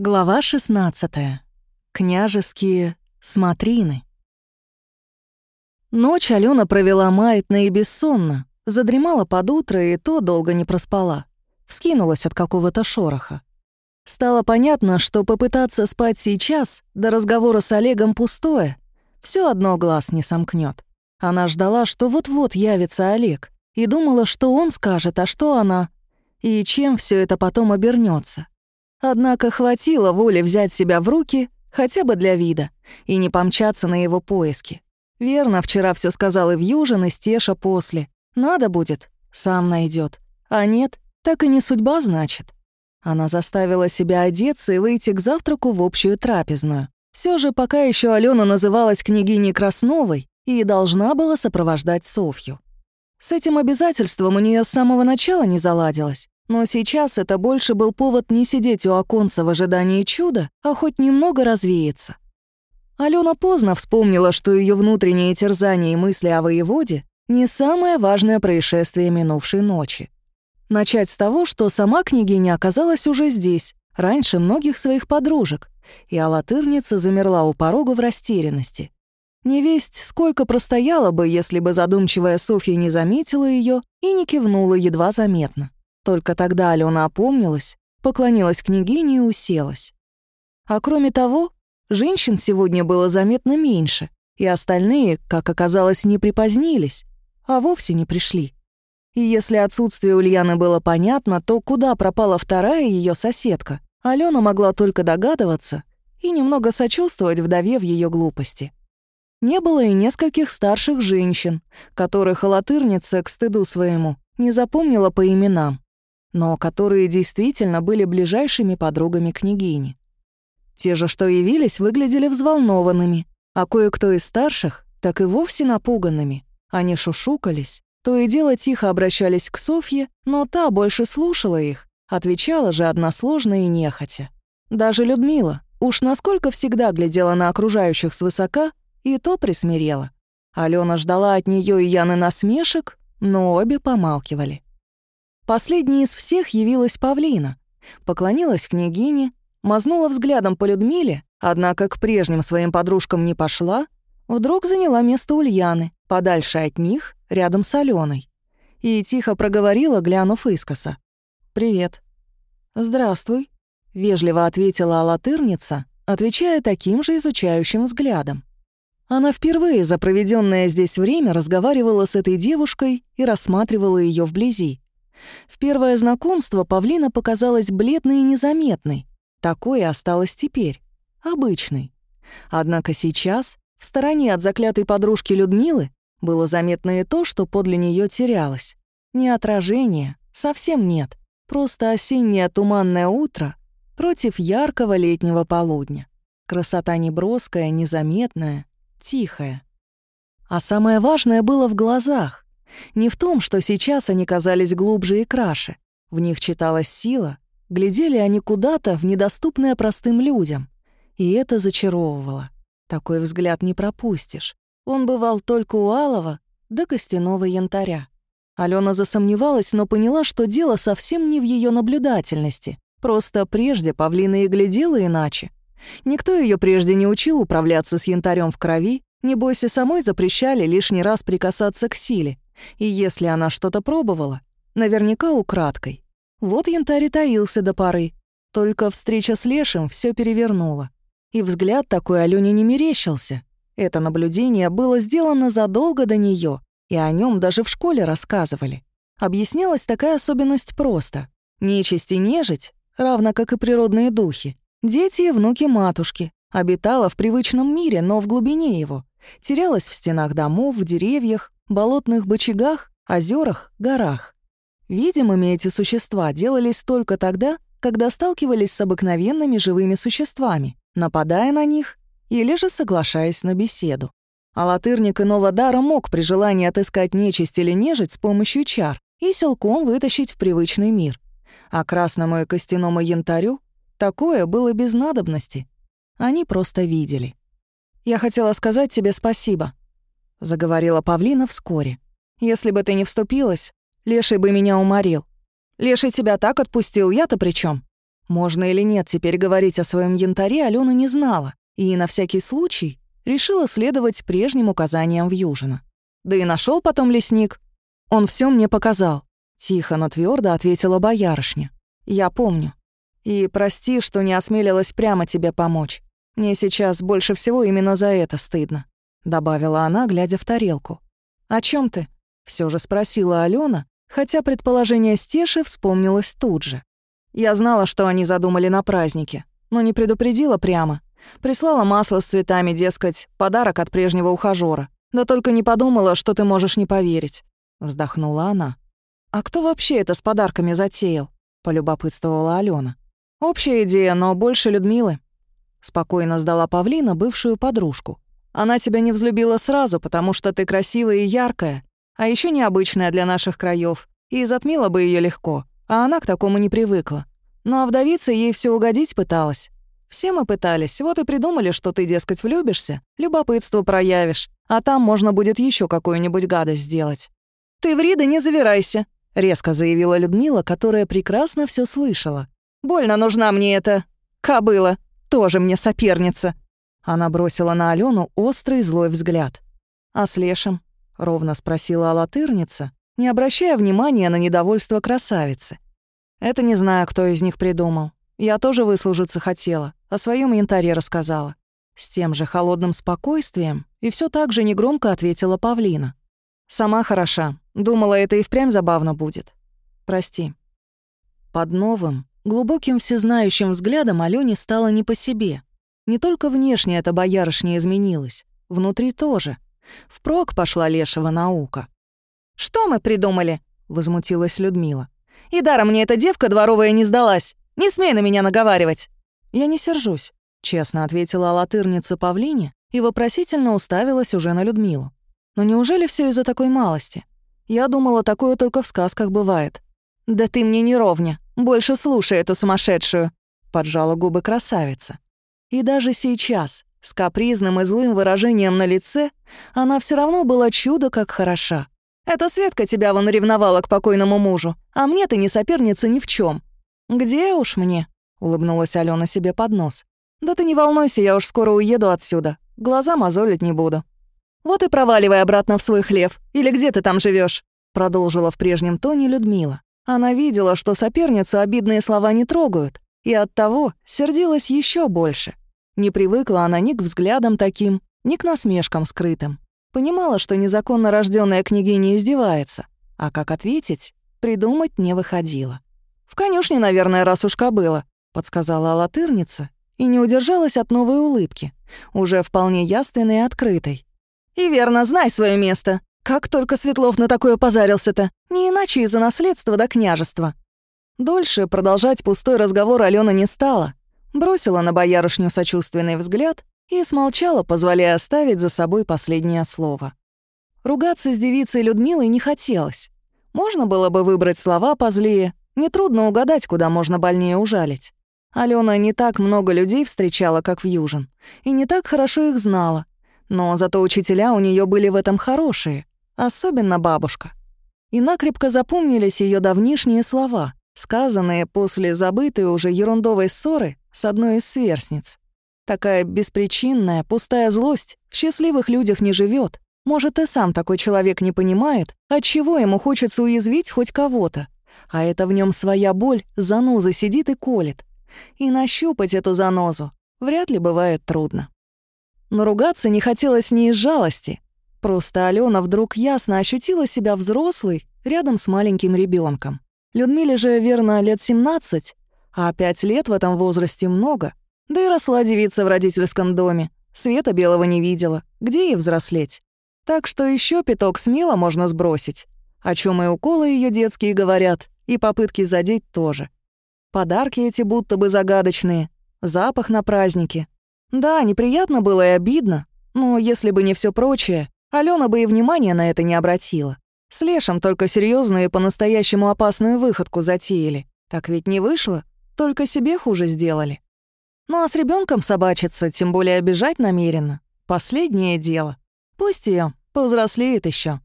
Глава 16. Княжеские смотрины. Ночь Алена провела маятно и бессонно, задремала под утро и то долго не проспала. Вскинулась от какого-то шороха. Стало понятно, что попытаться спать сейчас, до разговора с Олегом пустое, все одно глаз не сомкнет. Она ждала, что вот-вот явится Олег, и думала, что он скажет, а что она, и чем все это потом обернется. Однако хватило воли взять себя в руки, хотя бы для вида, и не помчаться на его поиски. Верно, вчера все сказал и Вьюжин, и Стеша после. Надо будет, сам найдет. А нет, так и не судьба, значит. Она заставила себя одеться и выйти к завтраку в общую трапезную. Все же пока еще Алена называлась княгиней Красновой и должна была сопровождать Софью. С этим обязательством у нее с самого начала не заладилось. Но сейчас это больше был повод не сидеть у оконца в ожидании чуда, а хоть немного развеяться. Алена поздно вспомнила, что ее внутренние терзания и мысли о воеводе не самое важное происшествие минувшей ночи. Начать с того, что сама княгиня оказалась уже здесь, раньше многих своих подружек, и алатырница замерла у порога в растерянности. Невесть сколько простояла бы, если бы задумчивая Софья не заметила ее и не кивнула едва заметно. Только тогда Алена опомнилась, поклонилась княгине и уселась. А кроме того, женщин сегодня было заметно меньше, и остальные, как оказалось, не припозднились, а вовсе не пришли. И если отсутствие Ульяны было понятно, то куда пропала вторая ее соседка, Алена могла только догадываться и немного сочувствовать вдове в ее глупости. Не было и нескольких старших женщин, которых алатырница, к стыду своему, не запомнила по именам но которые действительно были ближайшими подругами княгини. Те же, что явились, выглядели взволнованными, а кое-кто из старших так и вовсе напуганными. Они шушукались, то и дело тихо обращались к Софье, но та больше слушала их, отвечала же односложно и нехотя. Даже Людмила, уж насколько всегда глядела на окружающих свысока, и то присмирела. Алена ждала от нее и Яны насмешек, но обе помалкивали. Последней из всех явилась Павлина. Поклонилась княгине, мазнула взглядом по Людмиле, однако к прежним своим подружкам не пошла, вдруг заняла место Ульяны, подальше от них, рядом с Аленой. И тихо проговорила, глянув искоса. «Привет». «Здравствуй», — вежливо ответила алатырница, отвечая таким же изучающим взглядом. Она впервые за проведенное здесь время разговаривала с этой девушкой и рассматривала ее вблизи. В первое знакомство Павлина показалась бледной и незаметной. Такой и осталась теперь. Обычной. Однако сейчас, в стороне от заклятой подружки Людмилы, было заметно и то, что подле нее терялось. Не отражение, совсем нет. Просто осеннее туманное утро против яркого летнего полудня. Красота неброская, незаметная, тихая. А самое важное было в глазах. Не в том, что сейчас они казались глубже и краше. В них читалась сила, глядели они куда-то в недоступное простым людям. И это зачаровывало. Такой взгляд не пропустишь. Он бывал только у Алова до костяного янтаря. Алена засомневалась, но поняла, что дело совсем не в ее наблюдательности. Просто прежде Павлина и глядела иначе. Никто ее прежде не учил управляться с янтарем в крови, небось и самой запрещали лишний раз прикасаться к силе. И если она что-то пробовала, наверняка украдкой. Вот янтарь таился до поры. Только встреча с Лешим все перевернула. И взгляд такой Алёне не мерещился. Это наблюдение было сделано задолго до нее, и о нем даже в школе рассказывали. Объяснялась такая особенность просто. Нечисть и нежить, равно как и природные духи, дети и внуки матушки, обитала в привычном мире, но в глубине его, терялась в стенах домов, в деревьях, болотных бочагах, озерах, горах. Видимыми эти существа делались только тогда, когда сталкивались с обыкновенными живыми существами, нападая на них или же соглашаясь на беседу. А латырник иного дара мог при желании отыскать нечисть или нежить с помощью чар и силком вытащить в привычный мир. А красному и костяному янтарю такое было без надобности. Они просто видели. «Я хотела сказать тебе спасибо», — заговорила Павлина вскоре. «Если бы ты не вступилась, Леший бы меня уморил. Леший тебя так отпустил, я-то при чем? Можно или нет теперь говорить о своем янтаре Алена не знала, и на всякий случай решила следовать прежним указаниям в Южина. Да и нашел потом лесник. Он все мне показал. Тихо, но твердо ответила боярышня. Я помню. И прости, что не осмелилась прямо тебе помочь. Мне сейчас больше всего именно за это стыдно», — добавила она, глядя в тарелку. «О чем ты?» — все же спросила Алена, хотя предположение Стеши вспомнилось тут же. Я знала, что они задумали на празднике, но не предупредила прямо. Прислала масло с цветами, дескать, подарок от прежнего ухажёра. Да только не подумала, что ты можешь не поверить. Вздохнула она. «А кто вообще это с подарками затеял?» — полюбопытствовала Алена. «Общая идея, но больше Людмилы. Спокойно сдала Павлина бывшую подружку. Она тебя не взлюбила сразу, потому что ты красивая и яркая, а еще необычная для наших краев, и затмила бы ее легко, а она к такому не привыкла. Ну а вдовица ей все угодить пыталась. Все мы пытались, вот и придумали, что ты, дескать, влюбишься, любопытство проявишь, а там можно будет еще какую-нибудь гадость сделать. «Ты в Рида не завирайся», — резко заявила Людмила, которая прекрасно все слышала. «Больно нужна мне эта кобыла тоже мне соперница». Она бросила на Алену острый злой взгляд. «А с Лешем?» — ровно спросила Алатырница, не обращая внимания на недовольство красавицы. «Это не знаю, кто из них придумал. Я тоже выслужиться хотела, о своем янтаре рассказала». С тем же холодным спокойствием и все так же негромко ответила Павлина. «Сама хороша. Думала, это и впрямь забавно будет. Прости». Под новым, Глубоким всезнающим взглядом Алёне стало не по себе. Не только внешне эта боярышня изменилась, внутри тоже. Впрок пошла лешего наука. «Что мы придумали?» — возмутилась Людмила. «И даром мне эта девка дворовая не сдалась. Не смей на меня наговаривать!» «Я не сержусь», — честно ответила латырница Павлине и вопросительно уставилась уже на Людмилу. «Но неужели все из-за такой малости? Я думала, такое только в сказках бывает». «Да ты мне не ровня», больше слушай эту сумасшедшую», — поджала губы красавица. И даже сейчас, с капризным и злым выражением на лице, она все равно была чудо как хороша. «Эта Светка тебя вон ревновала к покойному мужу, а мне ты не соперница ни в чем. «Где уж мне?» — улыбнулась Алена себе под нос. «Да ты не волнуйся, я уж скоро уеду отсюда. Глаза мозолить не буду». «Вот и проваливай обратно в свой хлев. Или где ты там живешь? продолжила в прежнем тоне Людмила. Она видела, что соперницу обидные слова не трогают, и оттого сердилась еще больше. Не привыкла она ни к взглядам таким, ни к насмешкам скрытым. Понимала, что незаконно рожденная княгиня издевается, а как ответить, придумать не выходило. «В конюшне, наверное, раз уж кобыла», — подсказала латырница и не удержалась от новой улыбки, уже вполне ясной и открытой. «И верно, знай свое место. Как только Светлов на такое позарился-то, не иначе из-за наследства до княжества. Дольше продолжать пустой разговор Алена не стала, бросила на боярышню сочувственный взгляд и смолчала, позволяя оставить за собой последнее слово. Ругаться с девицей Людмилой не хотелось. Можно было бы выбрать слова позлее, нетрудно угадать, куда можно больнее ужалить. Алена не так много людей встречала, как в Южин, и не так хорошо их знала, но зато учителя у нее были в этом хорошие особенно бабушка. И накрепко запомнились ее давнишние слова, сказанные после забытой уже ерундовой ссоры с одной из сверстниц. Такая беспричинная, пустая злость в счастливых людях не живет. Может, и сам такой человек не понимает, от чего ему хочется уязвить хоть кого-то. А это в нем своя боль, заноза сидит и колет. И нащупать эту занозу вряд ли бывает трудно. Но ругаться не хотелось не из жалости, Просто Алена вдруг ясно ощутила себя взрослой рядом с маленьким ребенком. Людмиле же, верно, лет 17, а пять лет в этом возрасте много. Да и росла девица в родительском доме. Света белого не видела. Где ей взрослеть? Так что еще пяток смело можно сбросить. О чем и уколы ее детские говорят, и попытки задеть тоже. Подарки эти будто бы загадочные, запах на празднике. Да, неприятно было и обидно, но если бы не все прочее, Алена бы и внимания на это не обратила. С Лешем только серьезную и по-настоящему опасную выходку затеяли. Так ведь не вышло, только себе хуже сделали. Ну а с ребенком собачиться, тем более обижать намеренно, последнее дело. Пусть ее повзрослеет еще.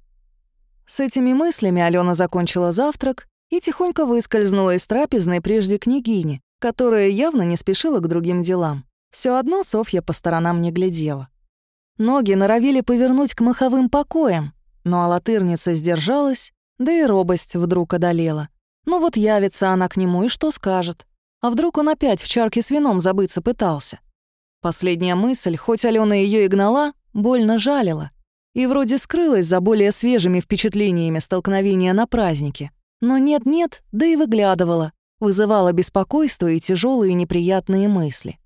С этими мыслями Алена закончила завтрак и тихонько выскользнула из трапезной прежде княгини, которая явно не спешила к другим делам. Все одно Софья по сторонам не глядела. Ноги норовили повернуть к маховым покоям, но алатырница сдержалась, да и робость вдруг одолела. Ну вот явится она к нему и что скажет? А вдруг он опять в чарке с вином забыться пытался? Последняя мысль, хоть Алена ее и гнала, больно жалила. И вроде скрылась за более свежими впечатлениями столкновения на празднике. Но нет-нет, да и выглядывала, вызывала беспокойство и тяжелые неприятные мысли.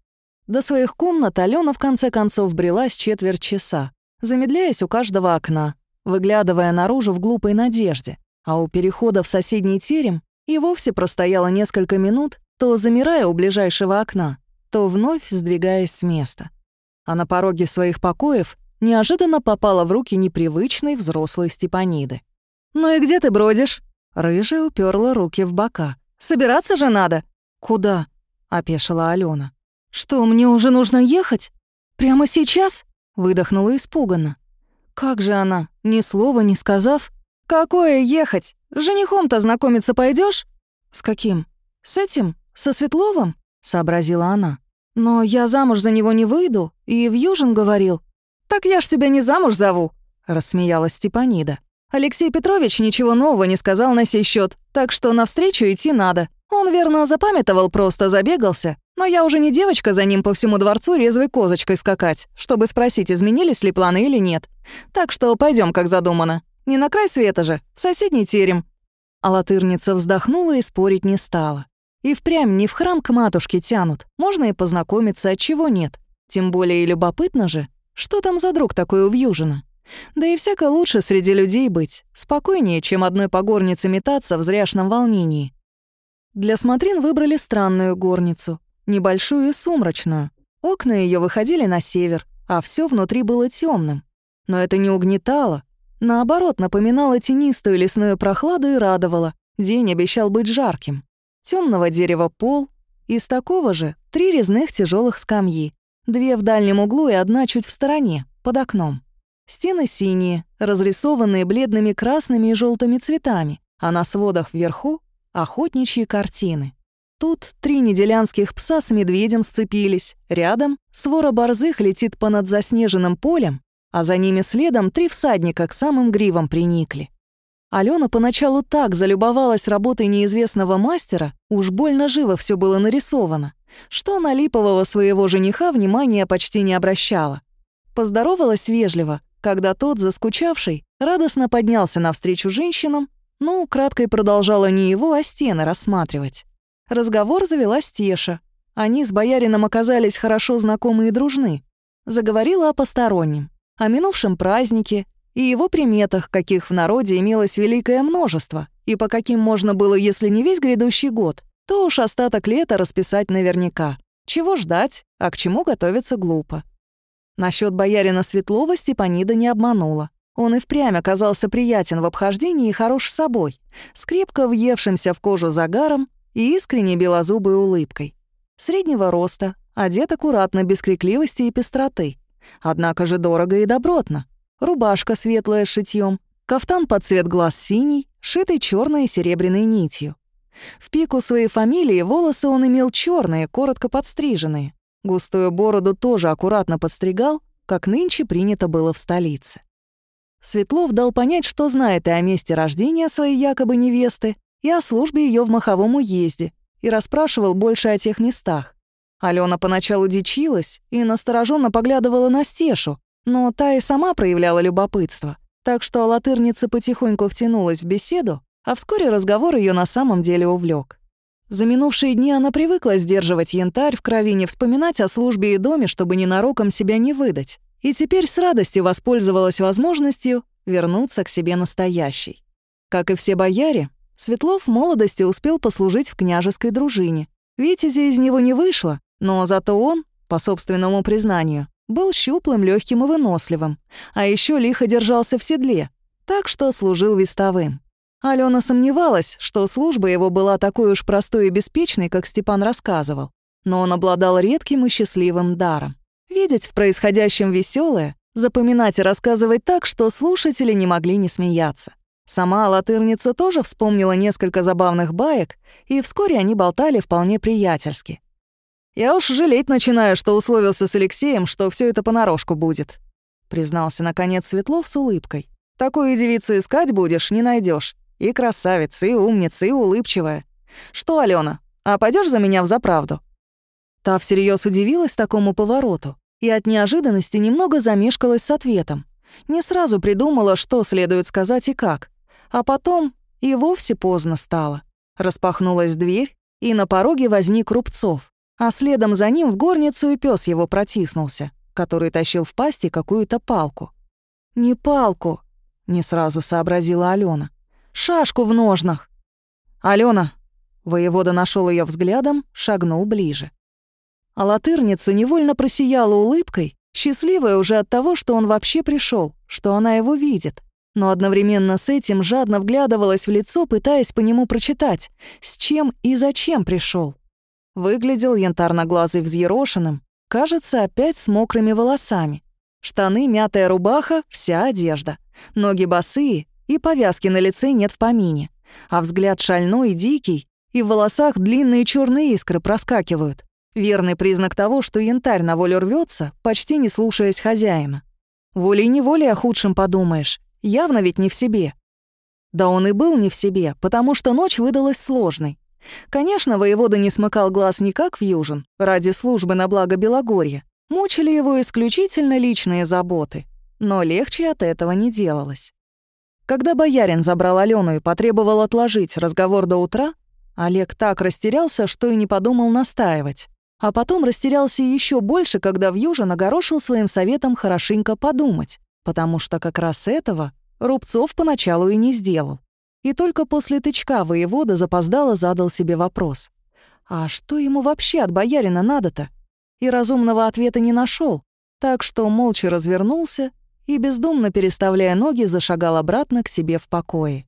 До своих комнат Алена в конце концов брела с четверть часа, замедляясь у каждого окна, выглядывая наружу в глупой надежде, а у перехода в соседний терем и вовсе простояла несколько минут, то замирая у ближайшего окна, то вновь сдвигаясь с места. А на пороге своих покоев неожиданно попала в руки непривычной взрослой Степаниды. «Ну и где ты бродишь?» Рыжая уперла руки в бока. «Собираться же надо!» «Куда?» — опешила Алена. «Что, мне уже нужно ехать? Прямо сейчас?» — выдохнула испуганно. «Как же она, ни слова не сказав?» «Какое ехать? С женихом-то знакомиться пойдешь? «С каким? С этим? Со Светловым?» — сообразила она. «Но я замуж за него не выйду, и в Южин говорил». «Так я ж тебя не замуж зову», — рассмеялась Степанида. Алексей Петрович ничего нового не сказал на сей счет, так что навстречу идти надо. Он, верно, запамятовал, просто забегался. Но я уже не девочка за ним по всему дворцу резвой козочкой скакать, чтобы спросить, изменились ли планы или нет. Так что пойдем, как задумано. Не на край света же, в соседний терем». А латырница вздохнула и спорить не стала. И впрямь не в храм к матушке тянут, можно и познакомиться, от чего нет. Тем более и любопытно же, что там за друг такой у Вьюжина. Да и всяко лучше среди людей быть, спокойнее, чем одной по горнице метаться в зряшном волнении. Для смотрин выбрали странную горницу, небольшую и сумрачную. Окна ее выходили на север, а все внутри было темным. Но это не угнетало, наоборот, напоминало тенистую лесную прохладу и радовало. День обещал быть жарким. Темного дерева пол, из такого же три резных тяжелых скамьи, две в дальнем углу и одна чуть в стороне, под окном. Стены синие, разрисованные бледными красными и желтыми цветами, а на сводах вверху — охотничьи картины. Тут три неделянских пса с медведем сцепились, рядом свора борзых летит понад заснеженным полем, а за ними следом три всадника к самым гривам приникли. Алена поначалу так залюбовалась работой неизвестного мастера, уж больно живо все было нарисовано, что на липового своего жениха внимания почти не обращала. Поздоровалась вежливо, когда тот, заскучавший, радостно поднялся навстречу женщинам, но украдкой продолжала не его, а стены рассматривать. Разговор завела Стеша. Они с боярином оказались хорошо знакомы и дружны. Заговорила о постороннем, о минувшем празднике и его приметах, каких в народе имелось великое множество, и по каким можно было, если не весь грядущий год, то уж остаток лета расписать наверняка. Чего ждать, а к чему готовиться глупо. Насчет боярина Светлова Степанида не обманула. Он и впрямь оказался приятен в обхождении и хорош собой, с крепко въевшимся в кожу загаром и искренне белозубой улыбкой. Среднего роста, одет аккуратно, без крикливости и пестроты. Однако же дорого и добротно. Рубашка светлая с шитьем, кафтан под цвет глаз синий, шитый черной и серебряной нитью. В пику своей фамилии волосы он имел черные, коротко подстриженные. Густую бороду тоже аккуратно подстригал, как нынче принято было в столице. Светлов дал понять, что знает и о месте рождения своей якобы невесты, и о службе ее в маховом уезде, и расспрашивал больше о тех местах. Алена поначалу дичилась и настороженно поглядывала на Стешу, но та и сама проявляла любопытство, так что латырница потихоньку втянулась в беседу, а вскоре разговор ее на самом деле увлек. За минувшие дни она привыкла сдерживать янтарь в крови, не вспоминать о службе и доме, чтобы ненароком себя не выдать. И теперь с радостью воспользовалась возможностью вернуться к себе настоящей. Как и все бояре, Светлов в молодости успел послужить в княжеской дружине. Витязя из него не вышло, но зато он, по собственному признанию, был щуплым, легким и выносливым, а еще лихо держался в седле, так что служил вестовым. Алена сомневалась, что служба его была такой уж простой и беспечной, как Степан рассказывал. Но он обладал редким и счастливым даром. Видеть в происходящем веселое, запоминать и рассказывать так, что слушатели не могли не смеяться. Сама латырница тоже вспомнила несколько забавных баек, и вскоре они болтали вполне приятельски. «Я уж жалеть начинаю, что условился с Алексеем, что все это понарошку будет», признался, наконец, Светлов с улыбкой. «Такую девицу искать будешь, не найдешь. И красавица, и умница, и улыбчивая. Что, Алена, а пойдешь за меня в заправду?» Та всерьез удивилась такому повороту и от неожиданности немного замешкалась с ответом. Не сразу придумала, что следует сказать и как. А потом и вовсе поздно стало. Распахнулась дверь, и на пороге возник Рубцов а следом за ним в горницу и пес его протиснулся, который тащил в пасти какую-то палку. «Не палку», — не сразу сообразила Алена. «Шашку в ножнах». «Алена!» — воевода нашел ее взглядом, шагнул ближе. А латырница невольно просияла улыбкой, счастливая уже от того, что он вообще пришел, что она его видит, но одновременно с этим жадно вглядывалась в лицо, пытаясь по нему прочитать, с чем и зачем пришел. Выглядел янтарноглазый взъерошенным, кажется, опять с мокрыми волосами. Штаны, мятая рубаха, вся одежда. Ноги босые, и повязки на лице нет в помине. А взгляд шальной и дикий, и в волосах длинные черные искры проскакивают. Верный признак того, что янтарь на волю рвется, почти не слушаясь хозяина. Волей-неволей о худшем подумаешь, явно ведь не в себе. Да он и был не в себе, потому что ночь выдалась сложной. Конечно, воевода не смыкал глаз никак в Южин, ради службы на благо Белогорья. Мучили его исключительно личные заботы, но легче от этого не делалось. Когда боярин забрал Алену и потребовал отложить разговор до утра, Олег так растерялся, что и не подумал настаивать. А потом растерялся еще больше, когда в Южин огорошил своим советом хорошенько подумать, потому что как раз этого Рубцов поначалу и не сделал. И только после тычка воевода запоздало задал себе вопрос. А что ему вообще от боярина надо-то? И разумного ответа не нашел, так что молча развернулся и, бездумно переставляя ноги, зашагал обратно к себе в покое.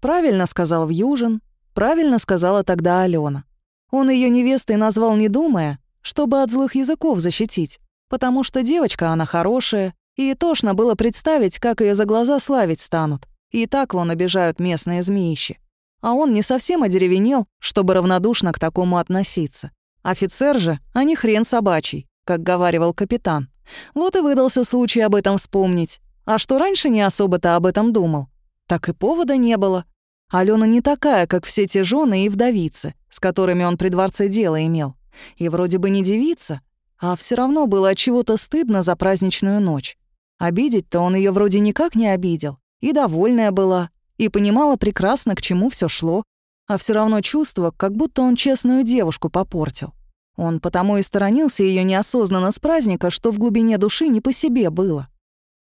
Правильно сказал Вьюжин, правильно сказала тогда Алена. Он ее невестой назвал не думая, чтобы от злых языков защитить, потому что девочка она хорошая, и тошно было представить, как ее за глаза славить станут. И так вон обижают местные змеищи. А он не совсем одеревенел, чтобы равнодушно к такому относиться. Офицер же, а не хрен собачий, как говаривал капитан. Вот и выдался случай об этом вспомнить. А что раньше не особо-то об этом думал, так и повода не было. Алена не такая, как все те жены и вдовицы, с которыми он при дворце дело имел. И вроде бы не девица, а все равно было от чего-то стыдно за праздничную ночь. Обидеть-то он ее вроде никак не обидел и довольная была, и понимала прекрасно, к чему все шло, а все равно чувство, как будто он честную девушку попортил. Он потому и сторонился ее неосознанно с праздника, что в глубине души не по себе было.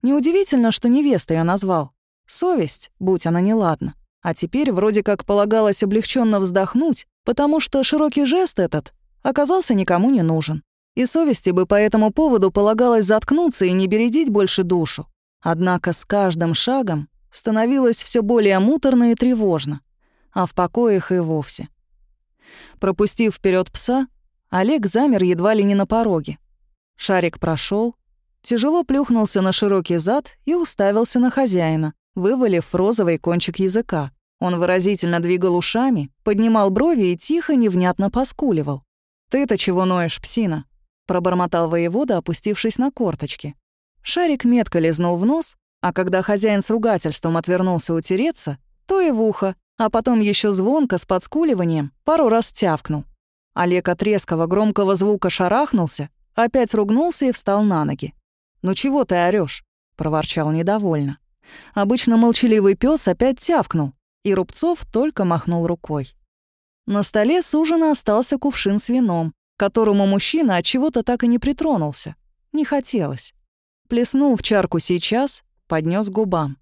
Неудивительно, что невестой я назвал. Совесть, будь она неладна. А теперь вроде как полагалось облегченно вздохнуть, потому что широкий жест этот оказался никому не нужен. И совести бы по этому поводу полагалось заткнуться и не бередить больше душу. Однако с каждым шагом становилось все более муторно и тревожно, а в покоях и вовсе. Пропустив вперед пса, Олег замер едва ли не на пороге. Шарик прошел, тяжело плюхнулся на широкий зад и уставился на хозяина, вывалив розовый кончик языка. Он выразительно двигал ушами, поднимал брови и тихо, невнятно поскуливал. «Ты-то чего ноешь, псина?» — пробормотал воевода, опустившись на корточки. Шарик метко лизнул в нос, а когда хозяин с ругательством отвернулся утереться, то и в ухо, а потом еще звонко с подскуливанием пару раз тявкнул. Олег от резкого громкого звука шарахнулся, опять ругнулся и встал на ноги. «Ну чего ты орёшь?» — проворчал недовольно. Обычно молчаливый пес опять тявкнул, и Рубцов только махнул рукой. На столе с ужина остался кувшин с вином, к которому мужчина от чего-то так и не притронулся. Не хотелось. Плеснул в чарку сейчас, поднес губам.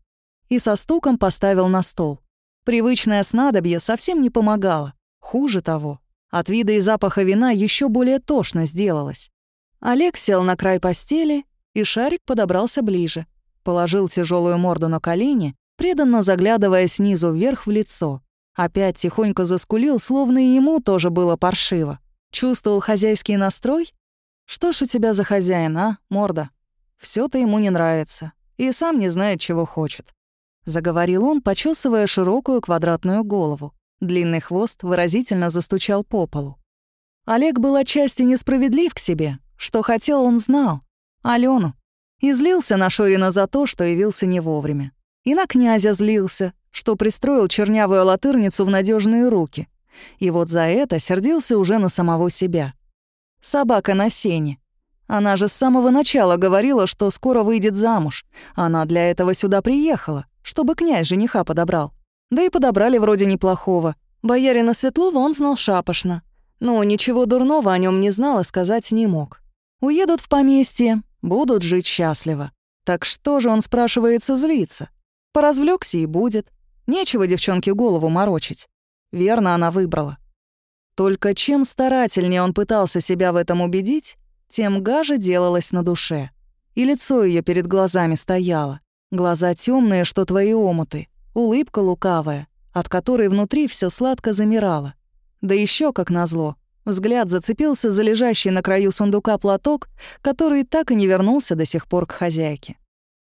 И со стуком поставил на стол. Привычное снадобье совсем не помогало. Хуже того, от вида и запаха вина еще более тошно сделалось. Олег сел на край постели, и шарик подобрался ближе. Положил тяжелую морду на колени, преданно заглядывая снизу вверх в лицо. Опять тихонько заскулил, словно и ему тоже было паршиво. Чувствовал хозяйский настрой? Что ж у тебя за хозяин, а, морда? Все то ему не нравится и сам не знает, чего хочет. — заговорил он, почесывая широкую квадратную голову. Длинный хвост выразительно застучал по полу. Олег был отчасти несправедлив к себе. Что хотел, он знал. Алену. И злился на Шорина за то, что явился не вовремя. И на князя злился, что пристроил чернявую латырницу в надежные руки. И вот за это сердился уже на самого себя. Собака на сене. Она же с самого начала говорила, что скоро выйдет замуж. Она для этого сюда приехала, чтобы князь жениха подобрал. Да и подобрали вроде неплохого. Боярина Светлова он знал шапошно. Но ничего дурного о нем не знал и сказать не мог. Уедут в поместье, будут жить счастливо. Так что же он, спрашивается, злиться? Поразвлекся и будет. Нечего девчонке голову морочить. Верно она выбрала. Только чем старательнее он пытался себя в этом убедить, тем гаже делалось на душе. И лицо ее перед глазами стояло. Глаза темные, что твои омуты, улыбка лукавая, от которой внутри все сладко замирало. Да еще, как назло, взгляд зацепился за лежащий на краю сундука платок, который так и не вернулся до сих пор к хозяйке.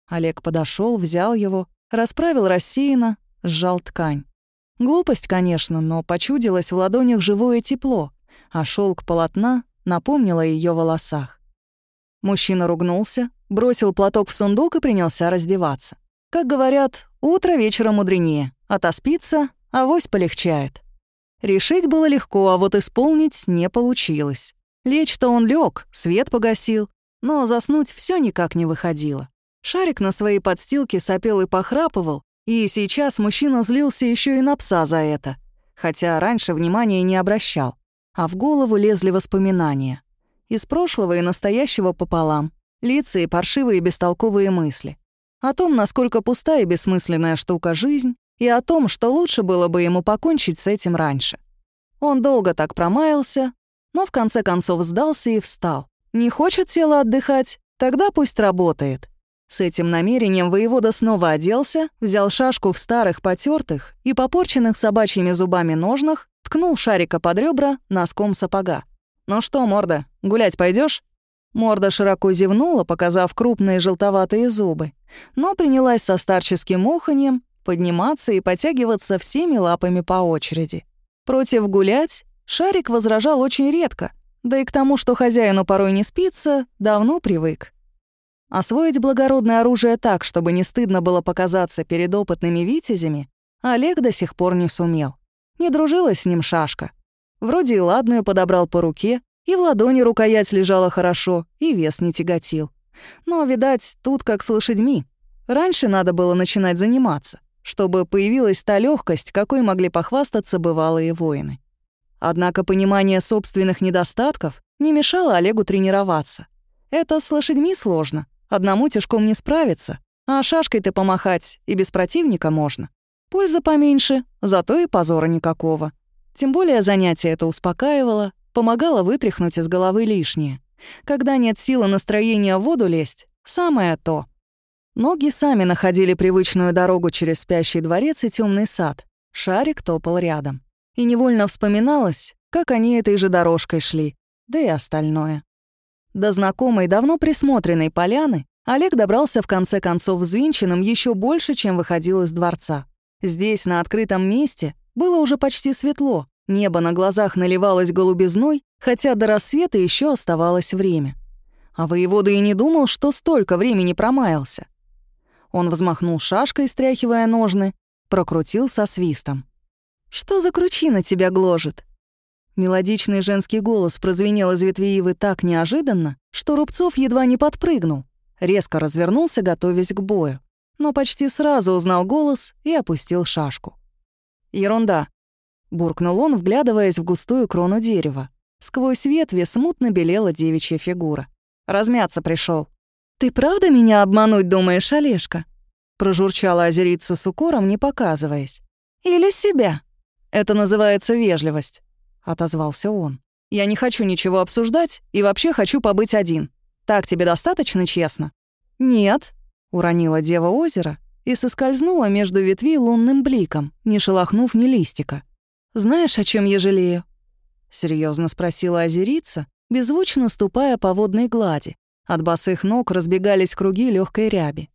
Олег подошел, взял его, расправил рассеянно, сжал ткань. Глупость, конечно, но почудилось в ладонях живое тепло, а шелк полотна напомнил о ее волосах. Мужчина ругнулся, бросил платок в сундук и принялся раздеваться. Как говорят, утро вечера мудренее, отоспится, авось полегчает. Решить было легко, а вот исполнить не получилось. Лечь-то он лег, свет погасил, но заснуть все никак не выходило. Шарик на своей подстилке сопел и похрапывал, и сейчас мужчина злился еще и на пса за это, хотя раньше внимания не обращал, а в голову лезли воспоминания. Из прошлого и настоящего пополам, лица и паршивые бестолковые мысли. О том, насколько пустая и бессмысленная штука жизнь, и о том, что лучше было бы ему покончить с этим раньше. Он долго так промаялся, но в конце концов сдался и встал. Не хочет тело отдыхать, тогда пусть работает. С этим намерением воевода снова оделся, взял шашку в старых потертых и попорченных собачьими зубами ножнах, ткнул шарика под ребра носком сапога. «Ну что, морда, гулять пойдешь? Морда широко зевнула, показав крупные желтоватые зубы, но принялась со старческим уханьем подниматься и потягиваться всеми лапами по очереди. Против гулять Шарик возражал очень редко, да и к тому, что хозяину порой не спится, давно привык. Освоить благородное оружие так, чтобы не стыдно было показаться перед опытными витязями, Олег до сих пор не сумел. Не дружила с ним шашка. Вроде и ладную подобрал по руке, и в ладони рукоять лежала хорошо, и вес не тяготил. Но, видать, тут как с лошадьми. Раньше надо было начинать заниматься чтобы появилась та легкость, какой могли похвастаться бывалые воины. Однако понимание собственных недостатков не мешало Олегу тренироваться. Это с лошадьми сложно, одному тяжком не справиться, а шашкой-то помахать и без противника можно. Польза поменьше, зато и позора никакого. Тем более занятие это успокаивало, помогало вытряхнуть из головы лишнее. Когда нет силы настроения в воду лезть, самое то — Ноги сами находили привычную дорогу через спящий дворец и темный сад. Шарик топал рядом. И невольно вспоминалось, как они этой же дорожкой шли, да и остальное. До знакомой, давно присмотренной поляны Олег добрался в конце концов взвинченным еще больше, чем выходил из дворца. Здесь, на открытом месте, было уже почти светло, небо на глазах наливалось голубизной, хотя до рассвета еще оставалось время. А воевода и не думал, что столько времени промаялся. Он взмахнул шашкой, стряхивая ножны, прокрутил со свистом. «Что за кручина тебя гложет?» Мелодичный женский голос прозвенел из ветви ивы так неожиданно, что Рубцов едва не подпрыгнул, резко развернулся, готовясь к бою, но почти сразу узнал голос и опустил шашку. «Ерунда», — буркнул он, вглядываясь в густую крону дерева. Сквозь ветви смутно белела девичья фигура. «Размяться пришел. «Ты правда меня обмануть думаешь, Олежка?» Прожурчала озерица с укором, не показываясь. «Или себя?» «Это называется вежливость», — отозвался он. «Я не хочу ничего обсуждать и вообще хочу побыть один. Так тебе достаточно честно?» «Нет», — уронила дева озера и соскользнула между ветвей лунным бликом, не шелохнув ни листика. «Знаешь, о чем я жалею?» — серьезно спросила озерица, беззвучно ступая по водной глади, от босых ног разбегались круги легкой ряби.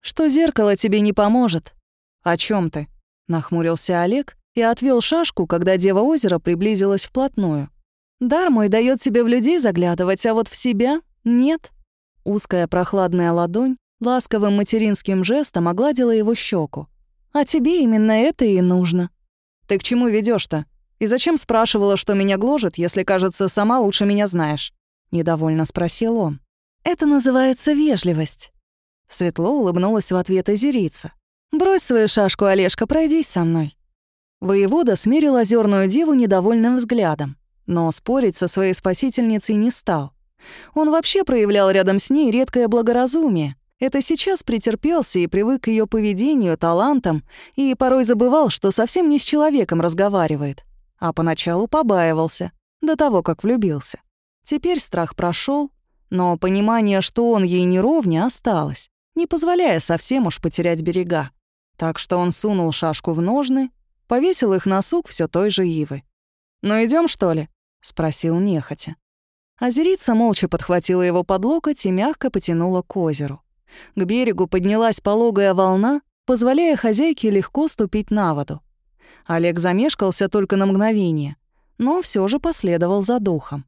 «Что зеркало тебе не поможет. «О чем ты?» — нахмурился Олег и отвел шашку, когда Дева озера приблизилась вплотную. «Дар мой дает тебе в людей заглядывать, а вот в себя — нет». Узкая прохладная ладонь ласковым материнским жестом огладила его щеку. «А тебе именно это и нужно». «Ты к чему ведешь то И зачем спрашивала, что меня гложет, если, кажется, сама лучше меня знаешь?» — недовольно спросил он. «Это называется вежливость». Светло улыбнулась в ответ озерица. «Брось свою шашку, Олежка, пройдись со мной». Воевода смерил озерную деву недовольным взглядом, но спорить со своей спасительницей не стал. Он вообще проявлял рядом с ней редкое благоразумие. Это сейчас претерпелся и привык к ее поведению, талантам, и порой забывал, что совсем не с человеком разговаривает. А поначалу побаивался, до того, как влюбился. Теперь страх прошел, но понимание, что он ей не ровня, осталось, не позволяя совсем уж потерять берега. Так что он сунул шашку в ножны, повесил их на сук все той же ивы. «Ну идем что ли?» — спросил нехотя. Озерица молча подхватила его под локоть и мягко потянула к озеру. К берегу поднялась пологая волна, позволяя хозяйке легко ступить на воду. Олег замешкался только на мгновение, но все же последовал за духом.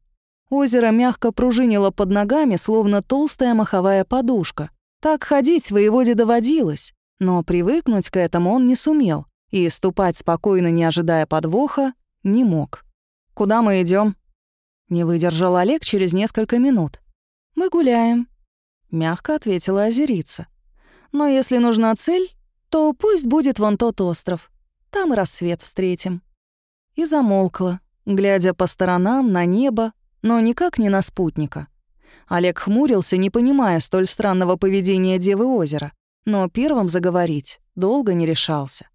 Озеро мягко пружинило под ногами, словно толстая маховая подушка. Так ходить воеводе доводилось, но привыкнуть к этому он не сумел и ступать спокойно, не ожидая подвоха, не мог. «Куда мы идем? Не выдержал Олег через несколько минут. «Мы гуляем», — мягко ответила озерица. «Но если нужна цель, то пусть будет вон тот остров. Там и рассвет встретим». И замолкла, глядя по сторонам на небо, но никак не на спутника. Олег хмурился, не понимая столь странного поведения Девы озера, но первым заговорить долго не решался.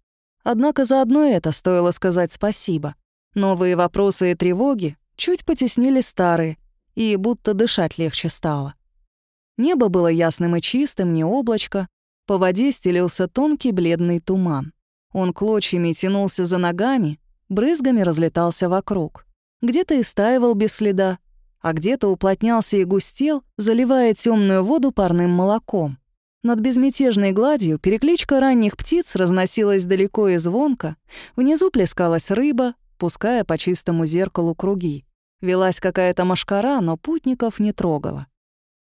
Однако заодно это стоило сказать спасибо. Новые вопросы и тревоги чуть потеснили старые, и будто дышать легче стало. Небо было ясным и чистым, не облачко, по воде стелился тонкий бледный туман. Он клочьями тянулся за ногами, брызгами разлетался вокруг. Где-то истаивал без следа, а где-то уплотнялся и густел, заливая темную воду парным молоком. Над безмятежной гладью перекличка ранних птиц разносилась далеко и звонко, внизу плескалась рыба, пуская по чистому зеркалу круги. Велась какая-то машкара, но путников не трогала.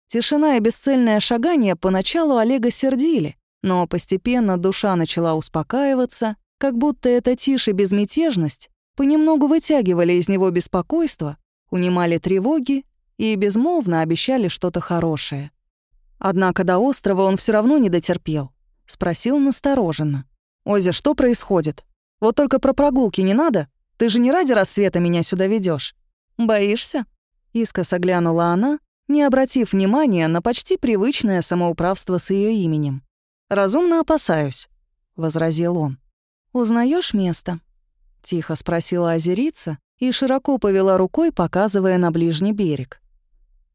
Тишина и бесцельное шагание поначалу Олега сердили, но постепенно душа начала успокаиваться, как будто эта тишь и безмятежность понемногу вытягивали из него беспокойство, унимали тревоги и безмолвно обещали что-то хорошее. Однако до острова он все равно не дотерпел. Спросил настороженно. «Озя, что происходит? Вот только про прогулки не надо? Ты же не ради рассвета меня сюда ведешь. «Боишься?» — искоса глянула она, не обратив внимания на почти привычное самоуправство с ее именем. «Разумно опасаюсь», — возразил он. Узнаешь место?» — тихо спросила озерица и широко повела рукой, показывая на ближний берег.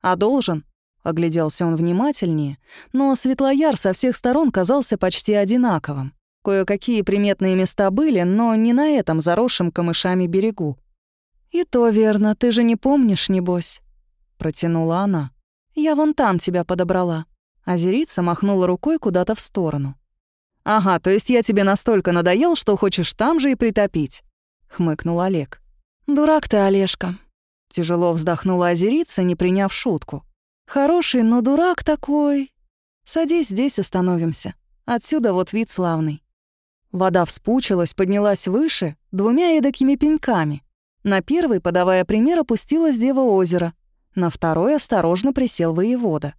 «А должен?» — огляделся он внимательнее, но Светлояр со всех сторон казался почти одинаковым. Кое-какие приметные места были, но не на этом заросшем камышами берегу. «И то верно, ты же не помнишь, небось?» — протянула она. «Я вон там тебя подобрала». Азерица махнула рукой куда-то в сторону. «Ага, то есть я тебе настолько надоел, что хочешь там же и притопить?» — хмыкнул Олег. «Дурак ты, Олежка». Тяжело вздохнула Азерица, не приняв шутку. «Хороший, но дурак такой. Садись здесь, остановимся. Отсюда вот вид славный». Вода вспучилась, поднялась выше, двумя эдакими пеньками. На первый, подавая пример, опустилась Дева озера. На второй осторожно присел воевода.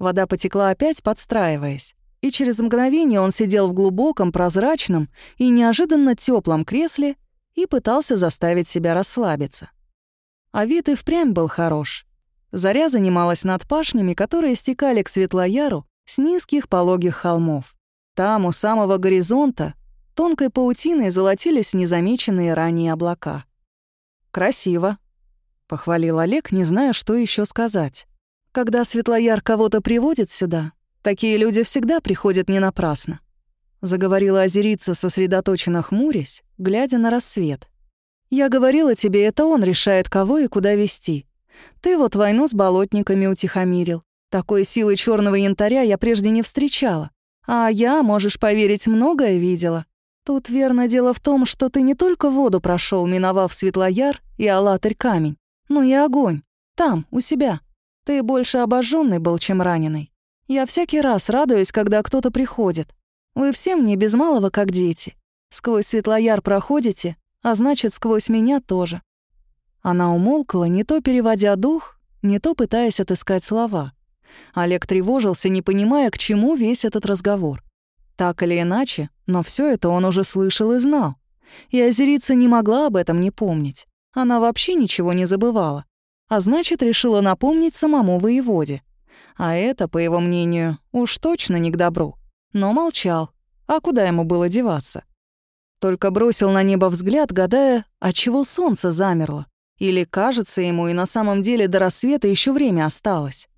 Вода потекла опять, подстраиваясь. И через мгновение он сидел в глубоком, прозрачном и неожиданно теплом кресле и пытался заставить себя расслабиться. А вид и впрямь был хорош. Заря занималась над пашнями, которые стекали к Светлояру с низких пологих холмов. Там, у самого горизонта, Тонкой паутиной золотились незамеченные ранее облака. «Красиво», — похвалил Олег, не зная, что еще сказать. «Когда Светлояр кого-то приводит сюда, такие люди всегда приходят не напрасно», — заговорила озерица, сосредоточенно хмурясь, глядя на рассвет. «Я говорила тебе, это он решает, кого и куда вести. Ты вот войну с болотниками утихомирил. Такой силы черного янтаря я прежде не встречала. А я, можешь поверить, многое видела. Тут верно дело в том, что ты не только воду прошел, миновав Светлояр и Алатырь камень, но и огонь. Там, у себя. Ты больше обожженный был, чем раненый. Я всякий раз радуюсь, когда кто-то приходит. Вы все мне без малого как дети. Сквозь Светлояр проходите, а значит, сквозь меня тоже». Она умолкла, не то переводя дух, не то пытаясь отыскать слова. Олег тревожился, не понимая, к чему весь этот разговор. Так или иначе, но все это он уже слышал и знал. И озерица не могла об этом не помнить. Она вообще ничего не забывала. А значит, решила напомнить самому воеводе. А это, по его мнению, уж точно не к добру. Но молчал. А куда ему было деваться? Только бросил на небо взгляд, гадая, отчего солнце замерло. Или, кажется ему, и на самом деле до рассвета еще время осталось.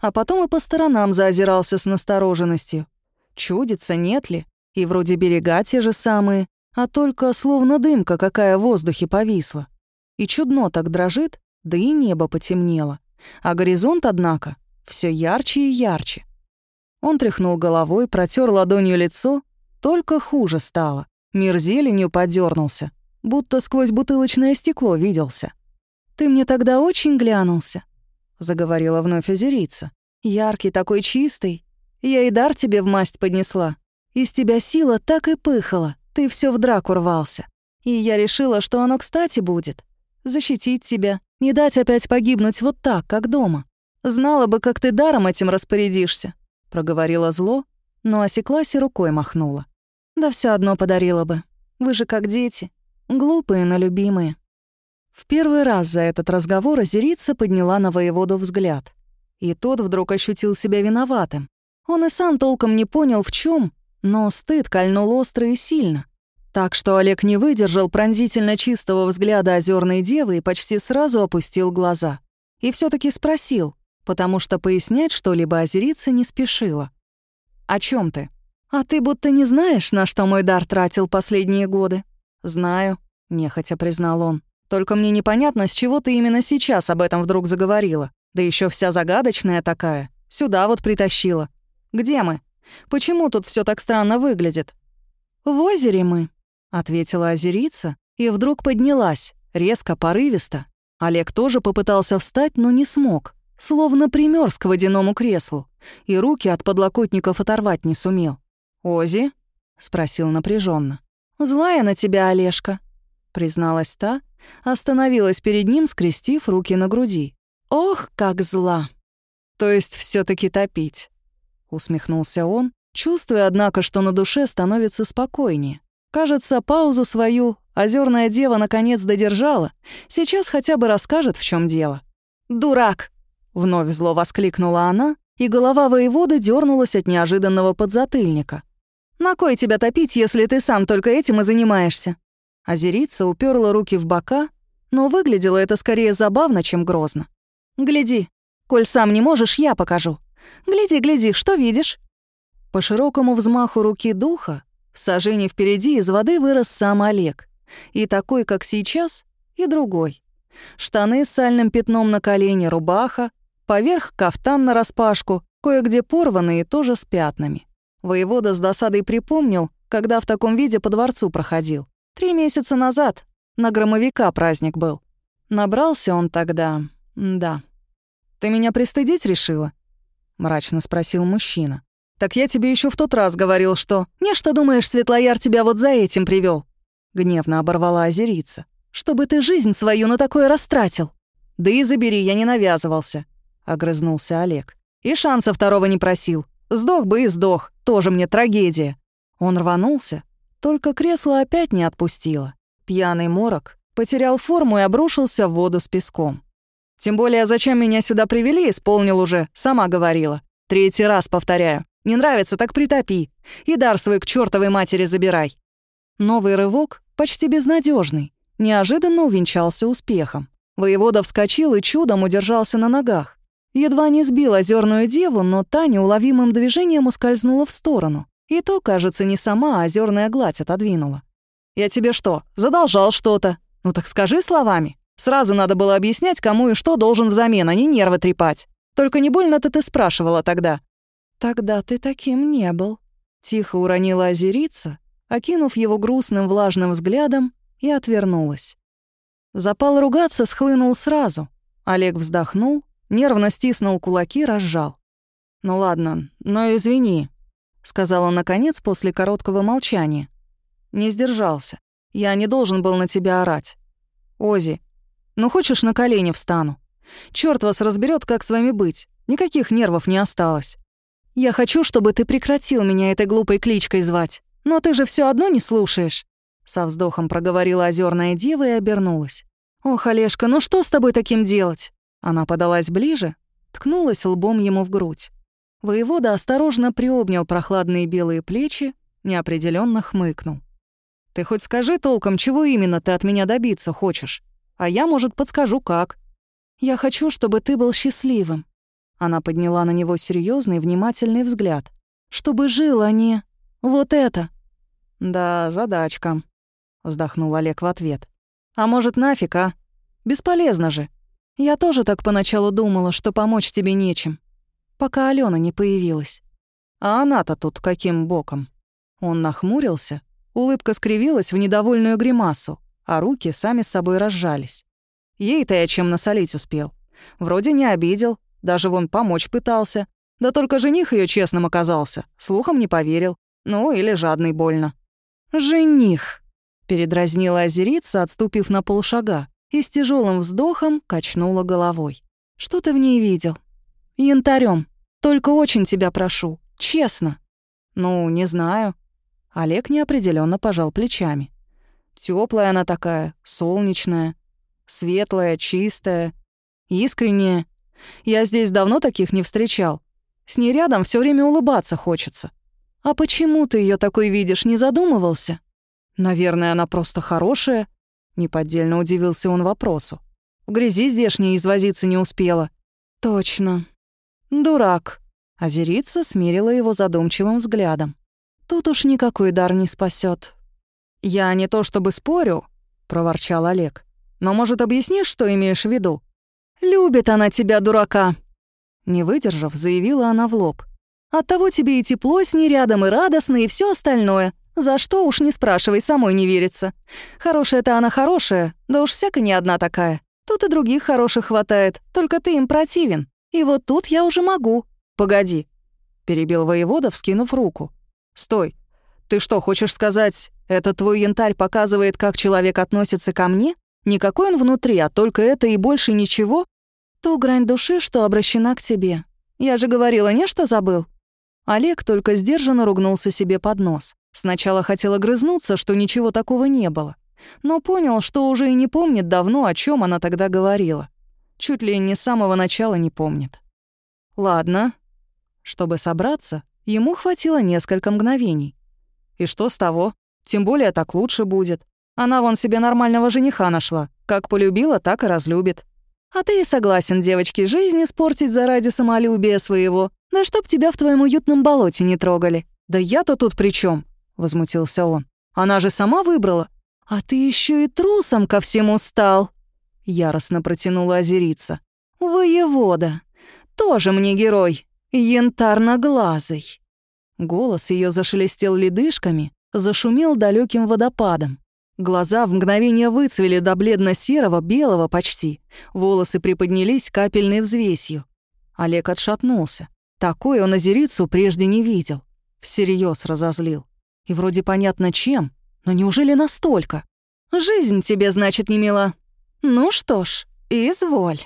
А потом и по сторонам заозирался с настороженностью. Чудится, нет ли? И вроде берега те же самые, а только словно дымка какая в воздухе повисла. И чудно так дрожит, да и небо потемнело. А горизонт, однако, все ярче и ярче. Он тряхнул головой, протер ладонью лицо, только хуже стало. Мир зеленью подернулся, будто сквозь бутылочное стекло виделся. «Ты мне тогда очень глянулся», — заговорила вновь озерица. «Яркий такой чистый. Я и дар тебе в масть поднесла. Из тебя сила так и пыхала, ты все в драку рвался. И я решила, что оно кстати будет. Защитить тебя, не дать опять погибнуть вот так, как дома. Знала бы, как ты даром этим распорядишься», — проговорила зло, но осеклась и рукой махнула. Да все одно подарила бы. Вы же как дети. Глупые, но любимые. В первый раз за этот разговор озерица подняла на воеводу взгляд. И тот вдруг ощутил себя виноватым. Он и сам толком не понял, в чем, но стыд кольнул остро и сильно. Так что Олег не выдержал пронзительно чистого взгляда озерной девы и почти сразу опустил глаза. И все таки спросил, потому что пояснять что-либо озерица не спешила. «О чем ты?» «А ты будто не знаешь, на что мой дар тратил последние годы?» «Знаю», — нехотя признал он. «Только мне непонятно, с чего ты именно сейчас об этом вдруг заговорила. Да еще вся загадочная такая. Сюда вот притащила. Где мы? Почему тут все так странно выглядит?» «В озере мы», — ответила озерица и вдруг поднялась, резко, порывисто. Олег тоже попытался встать, но не смог, словно примёрз к водяному креслу, и руки от подлокотников оторвать не сумел. «Ози?» — спросил напряженно. «Злая на тебя, Олежка», — призналась та, остановилась перед ним, скрестив руки на груди. «Ох, как зла!» «То есть все таки топить?» — усмехнулся он, чувствуя, однако, что на душе становится спокойнее. Кажется, паузу свою озерная дева наконец додержала. Сейчас хотя бы расскажет, в чем дело. «Дурак!» — вновь зло воскликнула она, и голова воеводы дернулась от неожиданного подзатыльника. На кой тебя топить, если ты сам только этим и занимаешься?» Азерица уперла руки в бока, но выглядело это скорее забавно, чем грозно. «Гляди, коль сам не можешь, я покажу. Гляди, гляди, что видишь?» По широкому взмаху руки духа в сажении впереди из воды вырос сам Олег. И такой, как сейчас, и другой. Штаны с сальным пятном на колене, рубаха, поверх кафтан нараспашку, кое-где порванные тоже с пятнами. Воевода с досадой припомнил, когда в таком виде по дворцу проходил. Три месяца назад. На громовика праздник был. Набрался он тогда... да. «Ты меня пристыдить решила?» — мрачно спросил мужчина. «Так я тебе еще в тот раз говорил, что... Не что думаешь, Светлояр тебя вот за этим привел? Гневно оборвала озерица. «Чтобы ты жизнь свою на такое растратил». «Да и забери, я не навязывался», — огрызнулся Олег. «И шанса второго не просил. Сдох бы и сдох, тоже мне трагедия. Он рванулся, только кресло опять не отпустило. Пьяный морок потерял форму и обрушился в воду с песком. Тем более, зачем меня сюда привели, исполнил уже, сама говорила. Третий раз повторяю. Не нравится, так притопи. И дар свой к чертовой матери забирай. Новый рывок, почти безнадежный, неожиданно увенчался успехом. Воевода вскочил и чудом удержался на ногах. Едва не сбил озерную деву, но та неуловимым движением ускользнула в сторону. И то, кажется, не сама, а озерная гладь отодвинула. «Я тебе что, задолжал что-то? Ну так скажи словами. Сразу надо было объяснять, кому и что должен взамен, а не нервы трепать. Только не больно-то ты спрашивала тогда». «Тогда ты таким не был», Тихо уронила озерица, окинув его грустным влажным взглядом, и отвернулась. Запал ругаться схлынул сразу. Олег вздохнул, нервно стиснул кулаки, разжал. «Ну ладно, но извини», — сказал он наконец после короткого молчания. «Не сдержался. Я не должен был на тебя орать. Ози, ну хочешь, на колени встану? Чёрт вас разберет, как с вами быть. Никаких нервов не осталось. Я хочу, чтобы ты прекратил меня этой глупой кличкой звать. Но ты же все одно не слушаешь. Со вздохом проговорила озерная дева и обернулась. «Ох, Олежка, ну что с тобой таким делать?» Она подалась ближе, ткнулась лбом ему в грудь. Воевода осторожно приобнял прохладные белые плечи, неопределенно хмыкнул. «Ты хоть скажи толком, чего именно ты от меня добиться хочешь? А я, может, подскажу, как». «Я хочу, чтобы ты был счастливым». Она подняла на него серьезный, внимательный взгляд. «Чтобы жил, а не... вот это». «Да, задачка», — вздохнул Олег в ответ. «А может, нафиг, а? Бесполезно же. Я тоже так поначалу думала, что помочь тебе нечем, пока Алена не появилась. А она-то тут каким боком?» Он нахмурился, улыбка скривилась в недовольную гримасу, а руки сами с собой разжались. Ей-то я чем насолить успел. Вроде не обидел, даже вон помочь пытался. Да только жених ее честным оказался, слухом не поверил. Ну, или жадный больно. «Жених!» — передразнила озерица, отступив на полшага, и с тяжелым вздохом качнула головой. «Что ты в ней видел?» «Янтарем. Только очень тебя прошу. Честно». «Ну, не знаю». Олег неопределенно пожал плечами. Теплая она такая, солнечная. Светлая, чистая, искренняя. Я здесь давно таких не встречал. С ней рядом все время улыбаться хочется. А почему ты ее такой видишь, не задумывался? Наверное, она просто хорошая. Неподдельно удивился он вопросу. В грязи здешней извозиться не успела. Точно. Дурак. Озерица смирила его задумчивым взглядом. Тут уж никакой дар не спасет. Я не то чтобы спорю, проворчал Олег. Но, может, объяснишь, что имеешь в виду? Любит она тебя, дурака!» Не выдержав, заявила она в лоб. «Оттого тебе и тепло с ней рядом, и радостно, и все остальное. За что уж не спрашивай, самой не верится. Хорошая-то она хорошая, да уж всяко не одна такая. Тут и других хороших хватает, только ты им противен. И вот тут я уже могу. Погоди», — перебил воевода, вскинув руку. «Стой. Ты что, хочешь сказать, этот твой янтарь показывает, как человек относится ко мне?» Никакой он внутри, а только это и больше ничего. Ту грань души, что обращена к тебе. Я же говорила, не что забыл. Олег только сдержанно ругнулся себе под нос. Сначала хотел огрызнуться, что ничего такого не было. Но понял, что уже и не помнит давно, о чем она тогда говорила. Чуть ли не с самого начала не помнит. Ладно. Чтобы собраться, ему хватило несколько мгновений. И что с того? Тем более так лучше будет. Она вон себе нормального жениха нашла. Как полюбила, так и разлюбит. А ты и согласен девочке жизнь испортить заради самолюбия своего. Да чтоб тебя в твоем уютном болоте не трогали. Да я-то тут при чем? возмутился он. Она же сама выбрала. А ты еще и трусом ко всему стал. Яростно протянула озерица. Воевода. Тоже мне герой. Янтарноглазый. Голос ее зашелестел ледышками, зашумел далеким водопадом. Глаза в мгновение выцвели до бледно-серого, белого почти. Волосы приподнялись капельной взвесью. Олег отшатнулся. Такой он озерицу прежде не видел. Всерьез разозлил. И вроде понятно чем, но неужели настолько? «Жизнь тебе, значит, не мила? Ну что ж, изволь».